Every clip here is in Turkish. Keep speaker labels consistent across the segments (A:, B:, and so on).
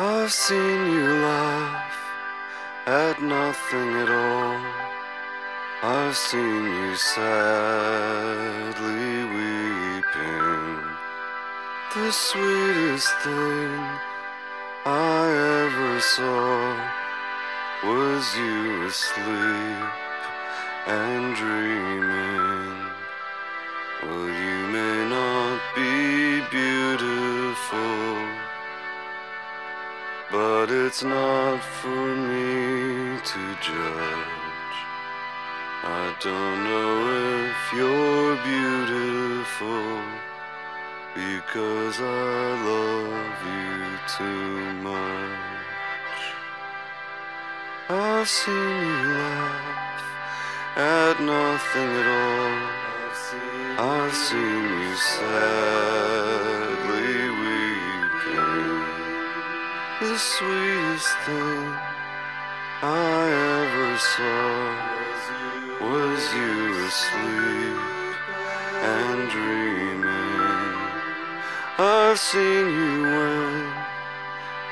A: I've seen you laugh at nothing at all. I've seen you sadly weeping. The sweetest thing I ever saw was you asleep and dreaming. Well, you may not be beautiful, but it's not for me to judge. I don't know if you're beautiful because I love you too much. I've seen you laugh at nothing at all. I've seen you sadly The sweetest thing I ever saw was you asleep and dreaming. I've seen you when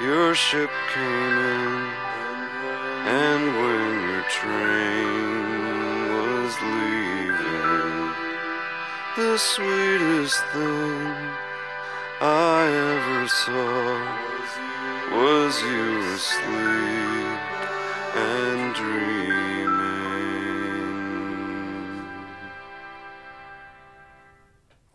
A: your ship came in and when your train was leaving. The sweetest thing I ever saw was you asleep and dreaming.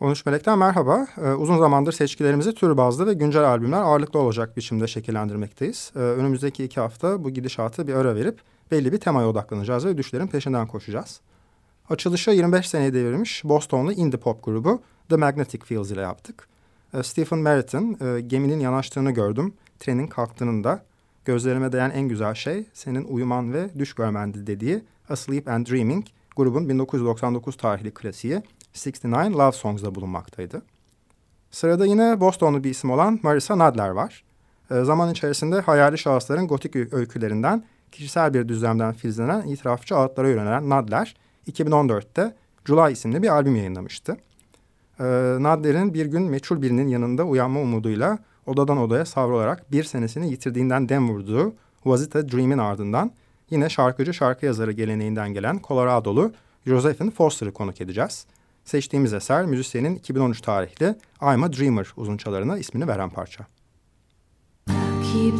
B: 13 Melek'ten merhaba. Ee, uzun zamandır seçkilerimizi tür bazlı ve güncel albümler ağırlıklı olacak biçimde şekillendirmekteyiz. Ee, önümüzdeki iki hafta bu gidişatı bir ara verip belli bir temaya odaklanacağız ve düşlerin peşinden koşacağız. Açılışı 25 seneye devirmiş Bostonlu indie pop grubu The Magnetic Fields ile yaptık. Ee, Stephen Merritt'in e, geminin yanaştığını gördüm, trenin kalktığının da gözlerime değen en güzel şey senin uyuman ve düş görmendi dediği Asleep and Dreaming grubun 1999 tarihli klasiği 69 Love Songs'da bulunmaktaydı. Sırada yine Bostonlu bir isim olan Marisa Nadler var. E, zaman içerisinde hayali şahısların gotik öykülerinden kişisel bir düzlemden filizlenen itirafçı ağıtlara yönelen Nadler 2014'te July isimli bir albüm yayınlamıştı. E, Nadler'in bir gün meçhul birinin yanında uyanma umuduyla odadan odaya savrularak bir senesini yitirdiğinden dem vurduğu Was It A Dream'in ardından yine şarkıcı şarkı yazarı geleneğinden gelen Colorado'lu Josephine Foster'ı konuk edeceğiz. Seçtiğimiz eser müzisyenin 2013 tarihli I'm a Dreamer uzunçalarına ismini veren parça.
C: keep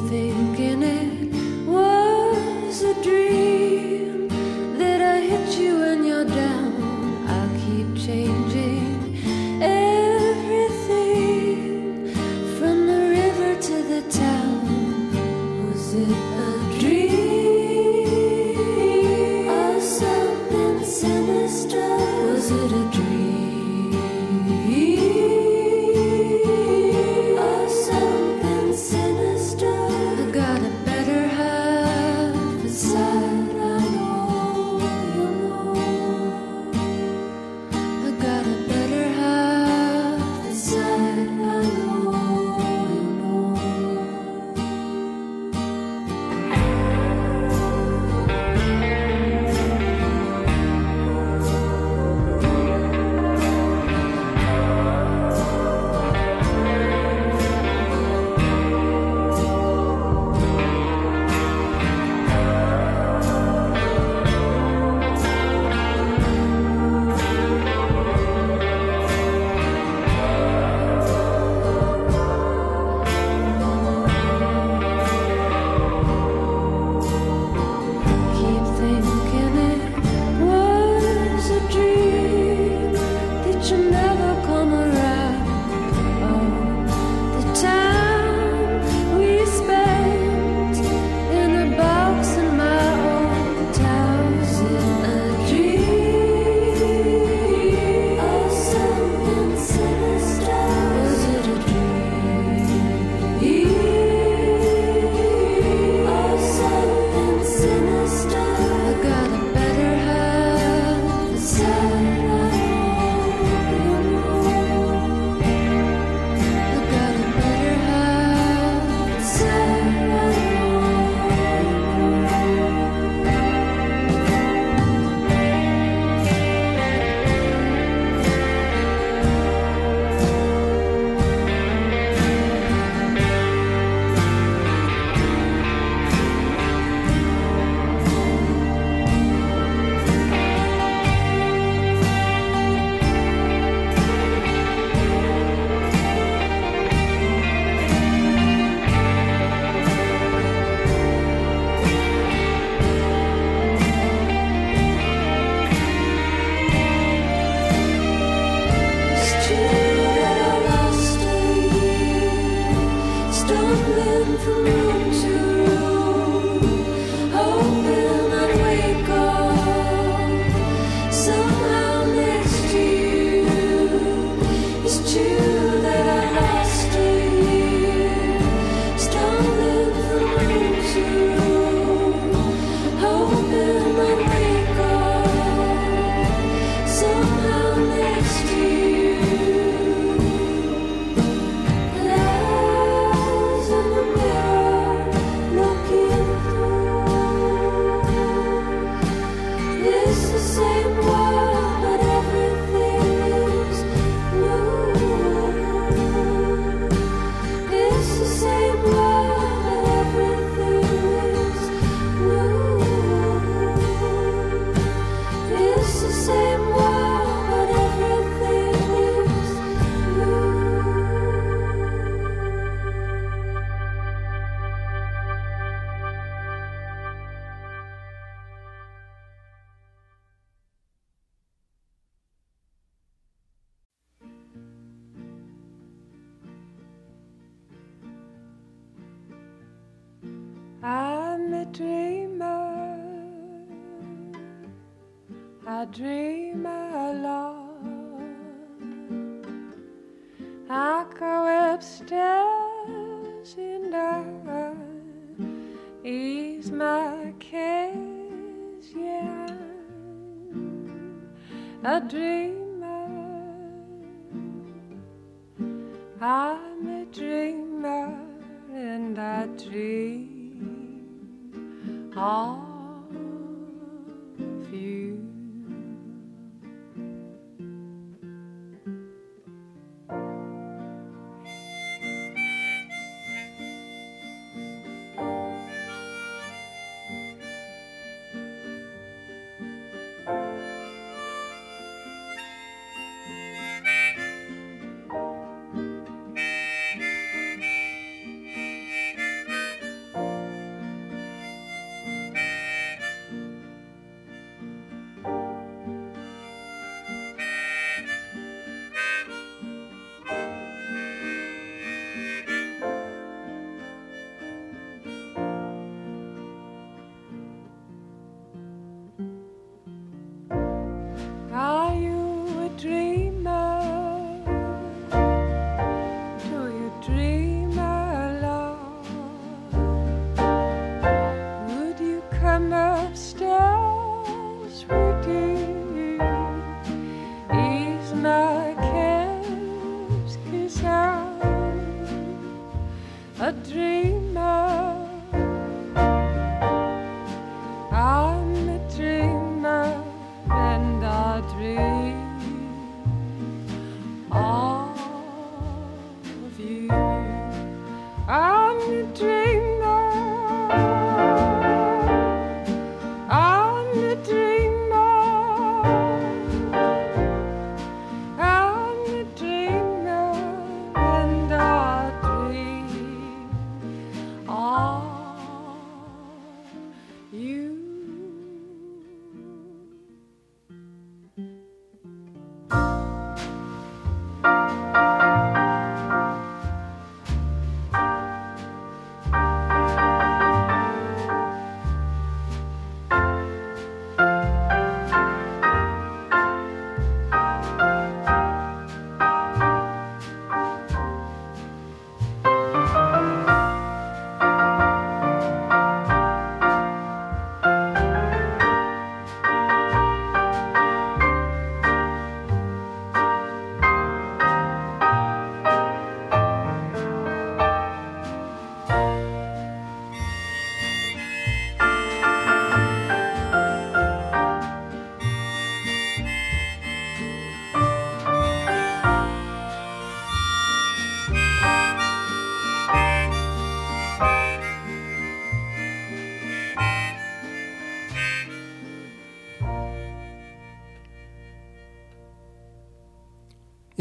C: I
D: go upstairs and I ease my cares, yeah. A dreamer, I'm a dreamer, and I dream of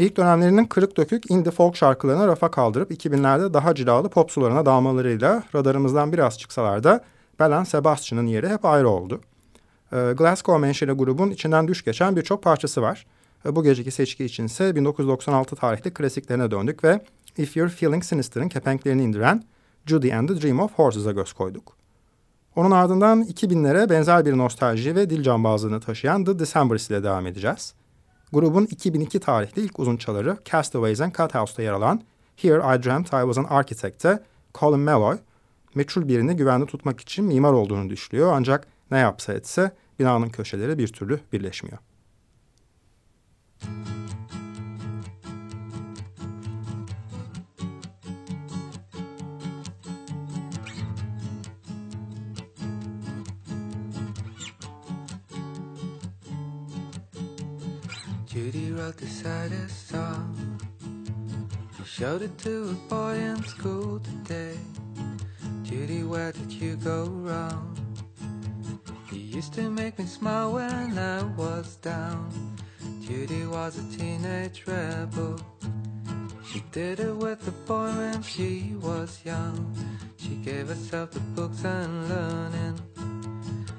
B: İlk dönemlerinin kırık dökük indie folk şarkılarını rafa kaldırıp 2000'lerde daha cilalı pop sularına dalmalarıyla radarımızdan biraz çıksalar da Belen Sebastian'ın yeri hep ayrı oldu. Ee, Glasgow menşeli grubun içinden düş geçen birçok parçası var. Ee, bu geceki seçki içinse 1996 tarihli klasiklerine döndük ve If You're Feeling Sinister'ın kepenklerini indiren Judy and the Dream of Horses'a göz koyduk. Onun ardından 2000'lere benzer bir nostalji ve dil cambazlığını taşıyan The Decembers ile devam edeceğiz. Grubun 2002 tarihli ilk uzunçaları Castaways and Cuthouse'da yer alan Here I Dreamt I Was an Architect'te Colin Meloy, meçhul birini güvende tutmak için mimar olduğunu düşlüyor ancak ne yapsa etse binanın köşeleri bir türlü birleşmiyor.
E: Judy wrote the saddest song. She showed it to a boy in school today. Judy, where did you go wrong? You used to make me smile when I was down. Judy was a teenage rebel. She did it with a boy when she was young. She gave herself to books and learning.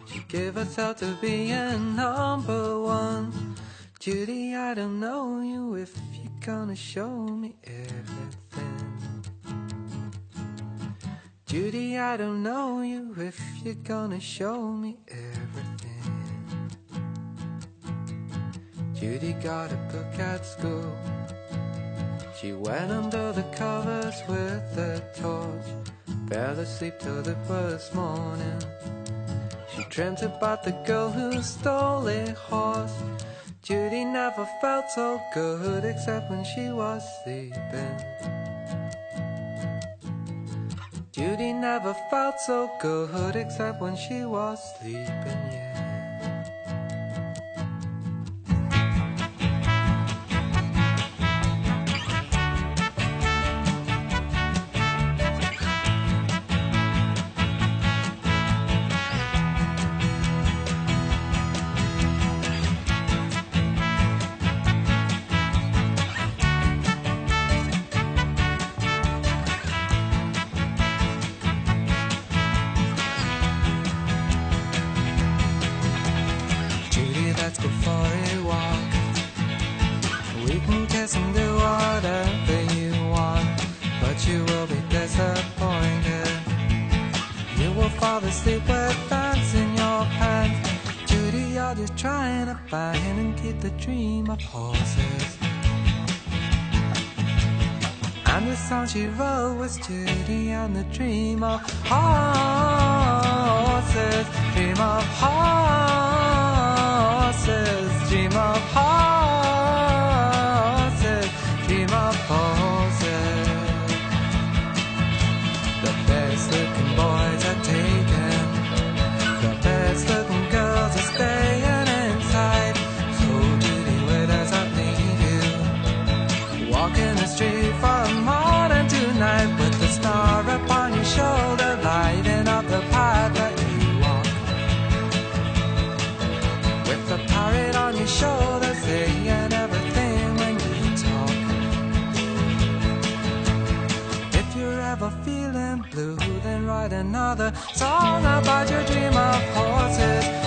E: She gave herself to being number one. Judy, I don't know you if you're gonna show me everything. Judy, I don't know you if you're gonna show me everything. Judy got a book at school. She went under the covers with a torch. Fell asleep till the first morning. She dreamt about the girl who stole a horse. Judy never felt so good except when she was sleeping. Judy never felt so good except when she was sleeping, yeah. country road was dirty and the dream of horses, dream of horses. another. song about your dream of horses.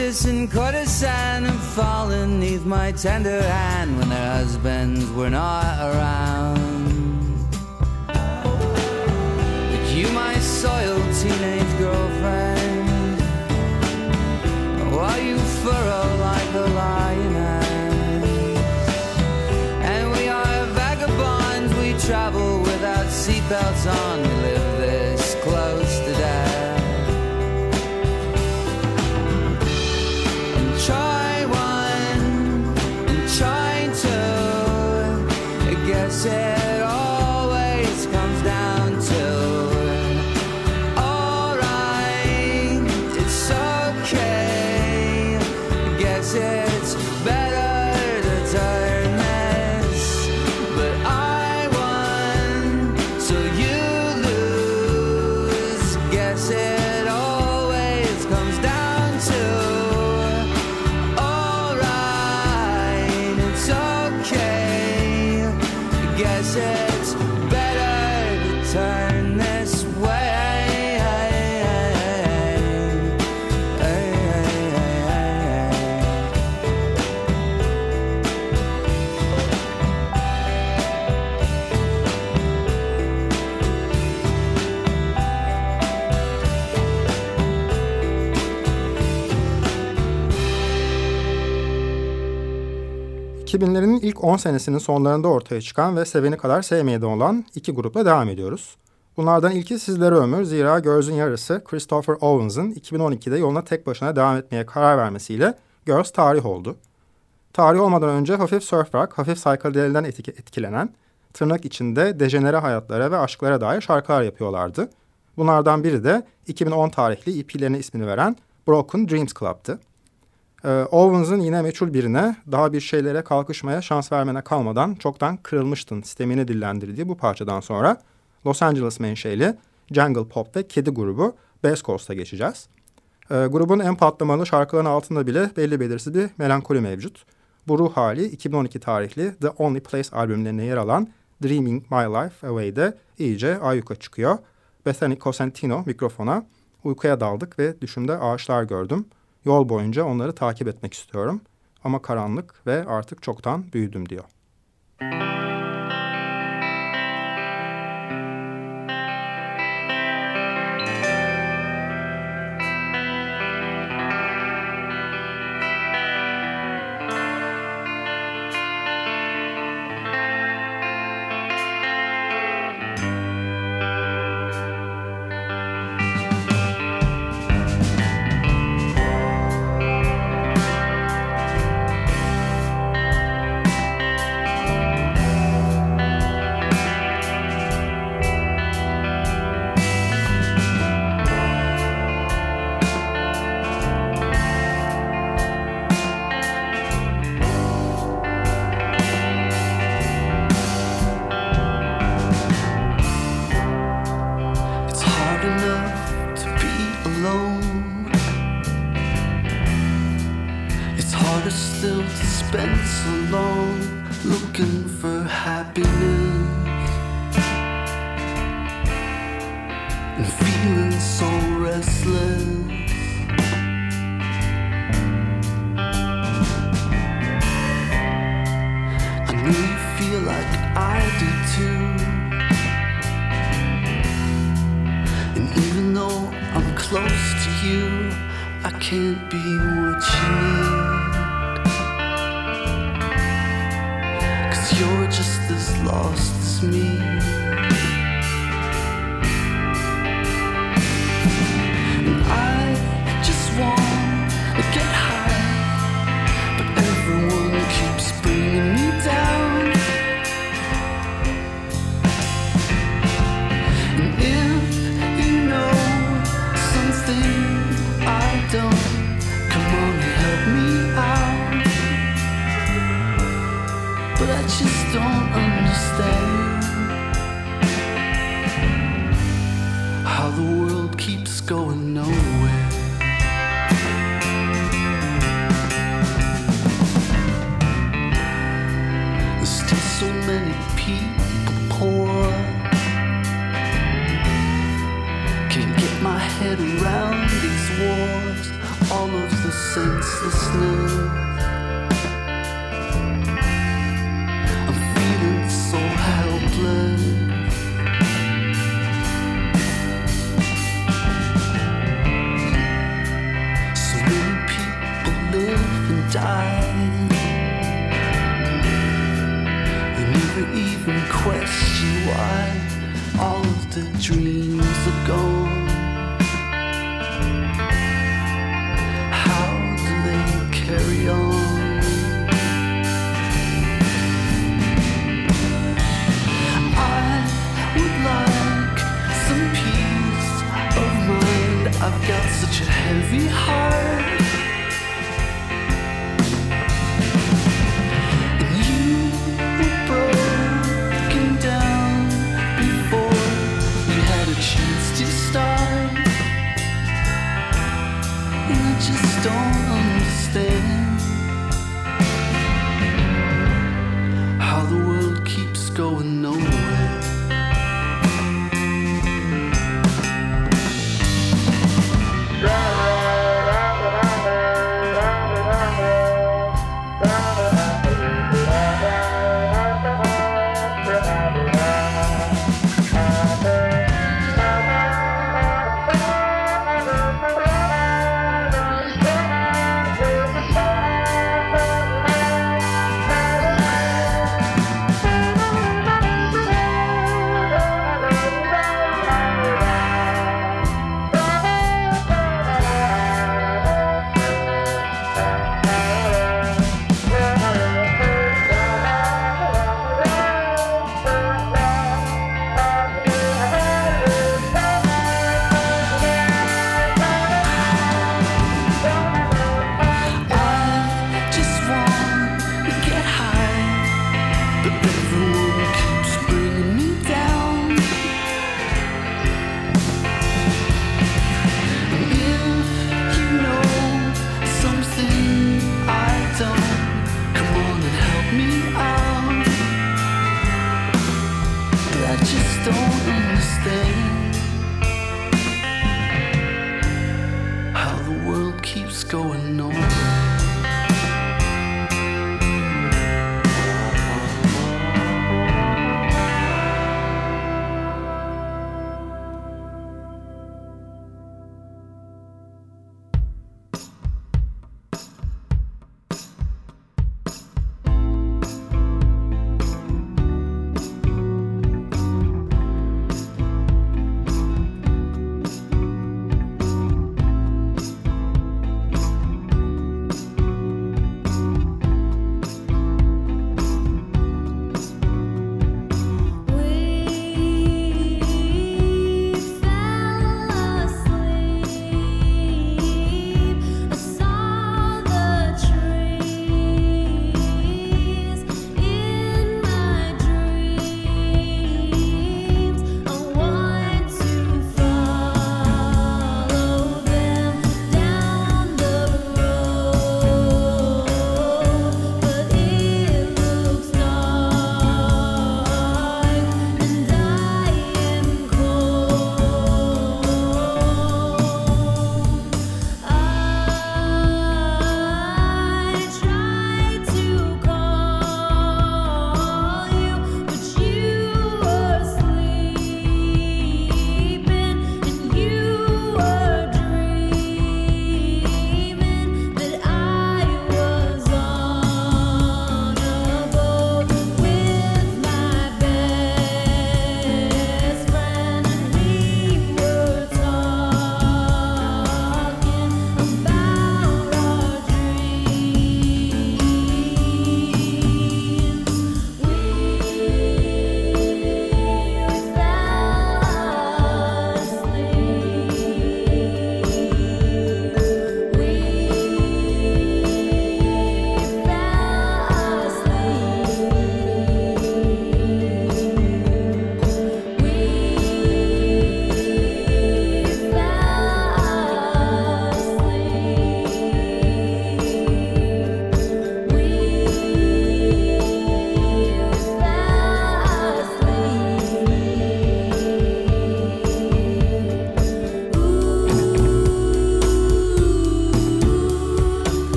E: And
F: courtesan have fallen neath my tender hand when their husbands were not around. But you, my soiled teenage girlfriend, while you furrow like a lioness, and we are vagabonds, we travel without seatbelts on,
B: 2000'lerin ilk 10 senesinin sonlarında ortaya çıkan ve seveni kadar sevmeye de olan iki grupla devam ediyoruz. Bunlardan ilki sizlere ömür zira Girls'ün yarısı Christopher Owens'ın 2012'de yoluna tek başına devam etmeye karar vermesiyle Girls tarih oldu. Tarih olmadan önce hafif surf rock, hafif psychedelic'den etki- etkilenen, tırnak içinde dejenere hayatlara ve aşklara dair şarkılar yapıyorlardı. Bunlardan biri de 2010 tarihli EP'lerine ismini veren Broken Dreams Club'tı. Ee, Owens'ın yine meçhul birine daha bir şeylere kalkışmaya şans vermene kalmadan çoktan kırılmıştın sistemini dillendirdiği bu parçadan sonra Los Angeles menşeli Jungle Pop ve Kedi grubu Best Coast'a geçeceğiz. Ee, grubun en patlamalı şarkılarının altında bile belli belirsiz bir melankoli mevcut. Bu ruh hali 2012 tarihli The Only Place albümlerine yer alan Dreaming My Life Away'de iyice ayyuka çıkıyor. Bethany Cosentino mikrofona uykuya daldık ve düşümde ağaçlar gördüm. Yol boyunca onları takip etmek istiyorum. Ama karanlık ve artık çoktan büyüdüm diyor.
G: It's looking for happiness and feeling so restless. I know you feel like I do too. And even though I'm close to you, I can't be what you need. You're just as lost as me. could even question why all of the dreams are gone. How do they carry on? I would like some peace of mind. I've got such a heavy heart.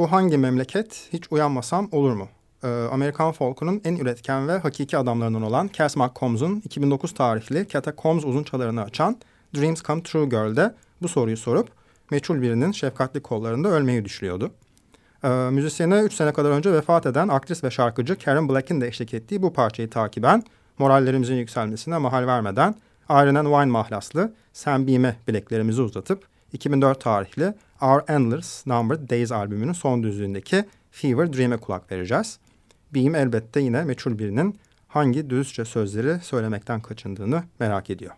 F: Bu hangi memleket hiç uyanmasam olur mu? Ee, Amerikan folkunun en üretken ve hakiki adamlarından olan Cass McCombs'un 2009 tarihli Catacombs uzunçalarını açan Dreams Come True Girl'de bu soruyu sorup meçhul birinin şefkatli kollarında ölmeyi düşlüyordu. Ee, müzisyene 3 sene kadar önce vefat eden aktris ve şarkıcı Karen Black'in de eşlik ettiği bu parçayı takiben morallerimizin yükselmesine mahal vermeden and Wine mahlaslı Sam Beam'e bileklerimizi uzatıp 2004 tarihli Our Endless Numbered Days albümünün son düzlüğündeki Fever Dream'e kulak vereceğiz. Beam elbette yine meçhul birinin hangi dürüstçe sözleri söylemekten kaçındığını merak ediyor.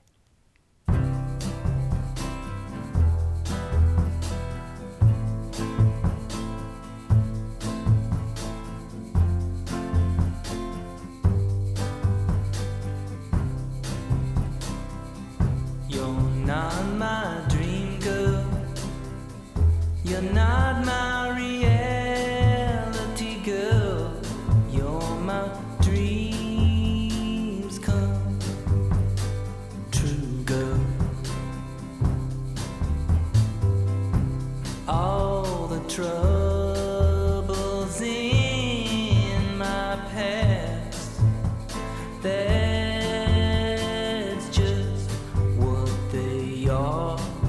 H: 啊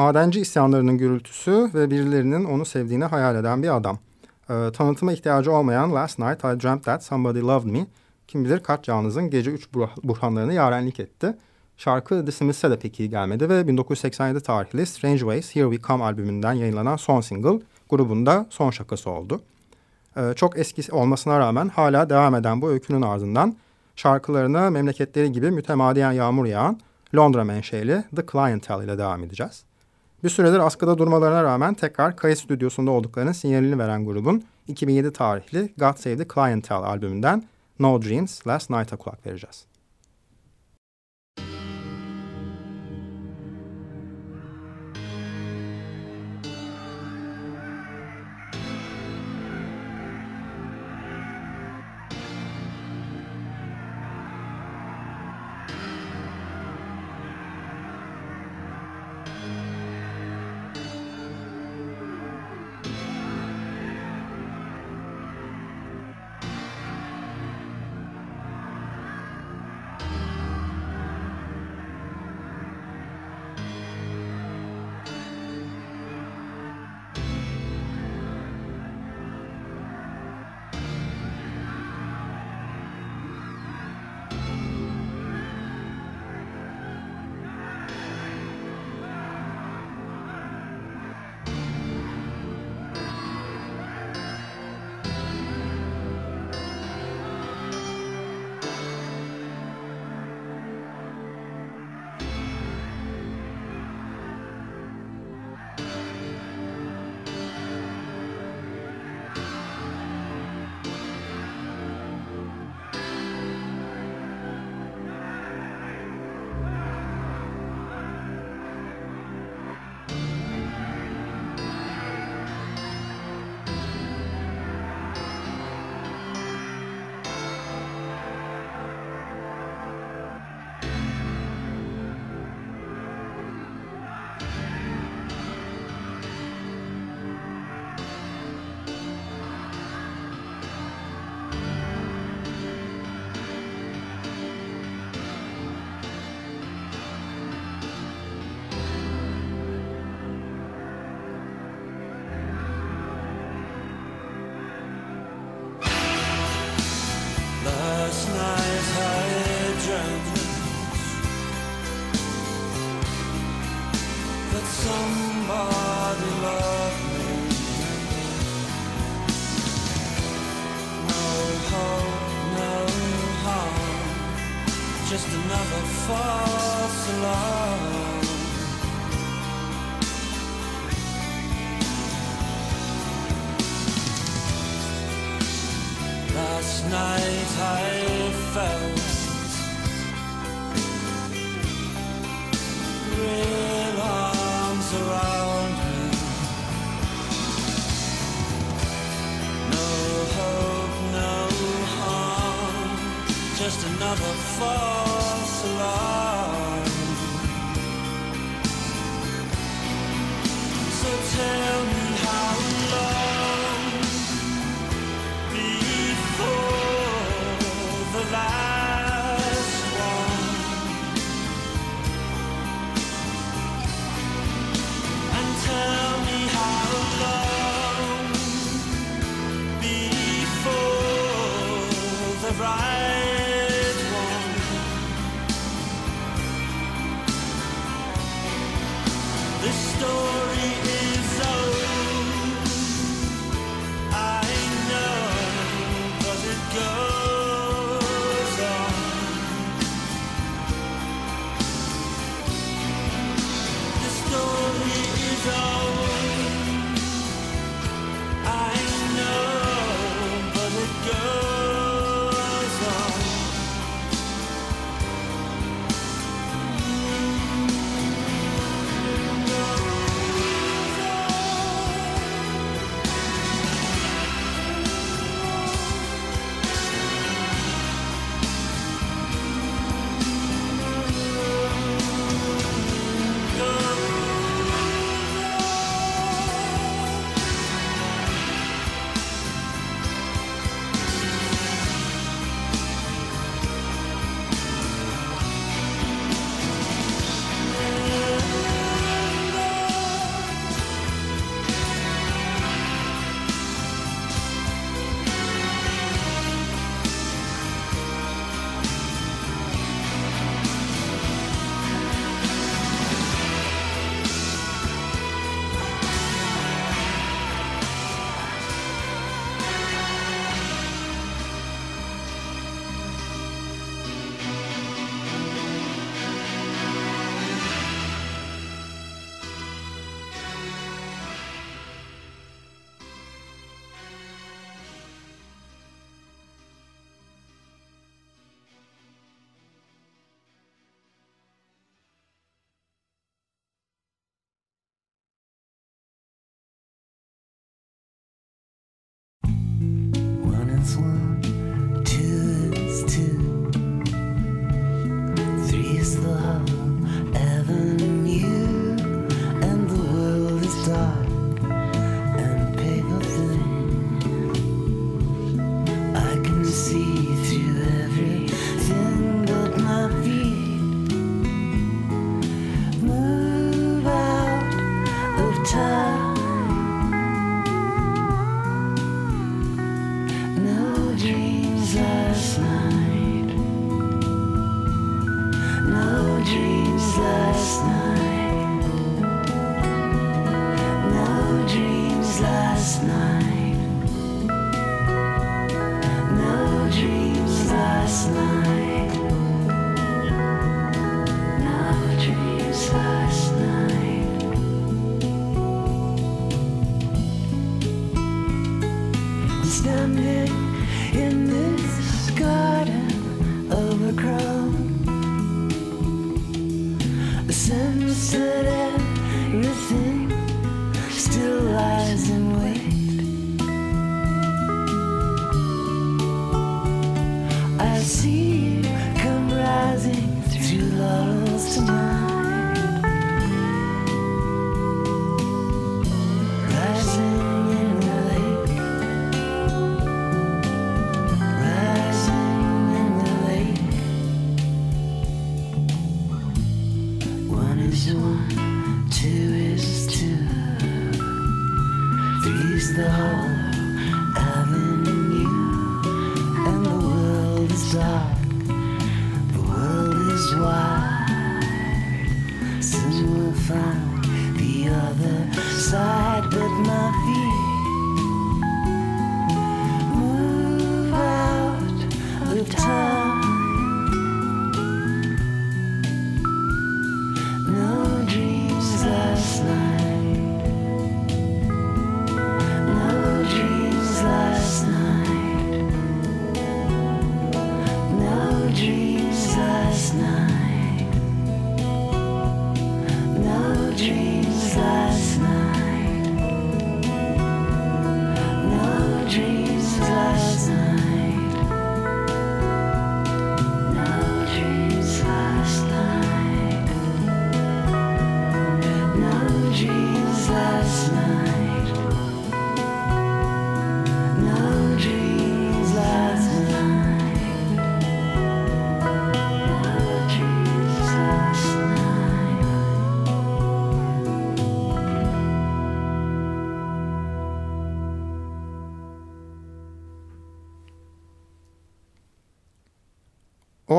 B: Madenci isyanlarının gürültüsü ve birilerinin onu sevdiğini hayal eden bir adam. Ee, tanıtıma ihtiyacı olmayan Last Night I Dreamt That Somebody Loved Me, kim bilir kaç canınızın gece 3 burhanlarını yarenlik etti. Şarkı The Smiths'e de pek iyi gelmedi ve 1987 tarihli Strange Ways Here We Come albümünden yayınlanan son single grubun da son şakası oldu. Ee, çok eski olmasına rağmen hala devam eden bu öykünün ardından şarkılarına memleketleri gibi mütemadiyen yağmur yağan Londra menşeli The Clientele ile devam edeceğiz. Bir süredir askıda durmalarına rağmen tekrar kayıt stüdyosunda olduklarının sinyalini veren grubun 2007 tarihli God Save the Clientele albümünden No Dreams Last Night'a kulak vereceğiz.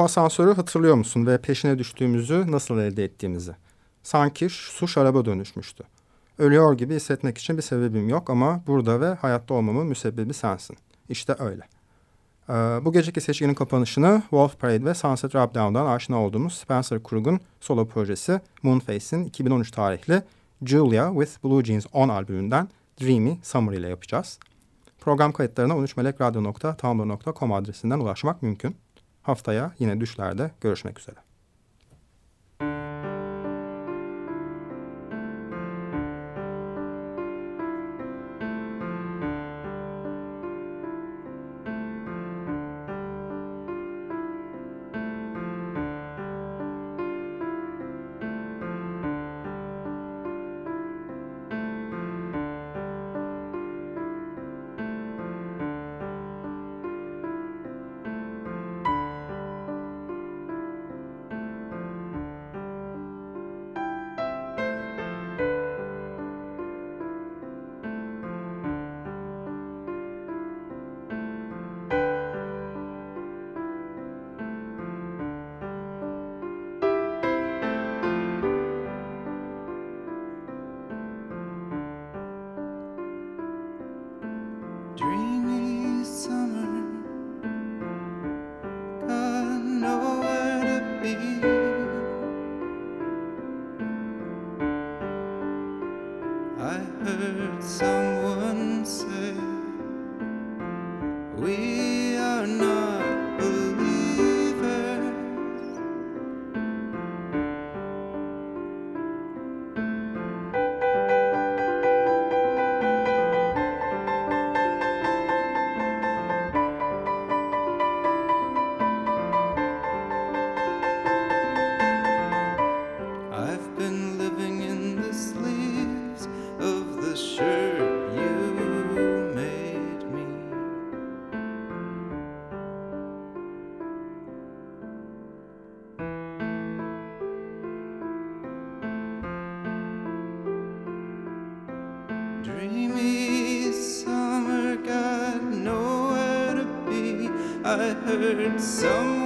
B: Asansörü hatırlıyor musun ve peşine düştüğümüzü nasıl elde ettiğimizi? Sanki su şaraba dönüşmüştü. Ölüyor gibi hissetmek için bir sebebim yok ama burada ve hayatta olmamın müsebbibi sensin. İşte öyle. Ee, bu geceki seçkinin kapanışını Wolf Parade ve Sunset Rub Down'dan aşina olduğumuz Spencer Krug'un solo projesi Moonface'in 2013 tarihli Julia with Blue Jeans 10 albümünden Dreamy Summer ile yapacağız. Program kayıtlarına 13melekradyo.tumblr.com adresinden ulaşmak mümkün. Haftaya yine düşlerde görüşmek üzere.
I: Heard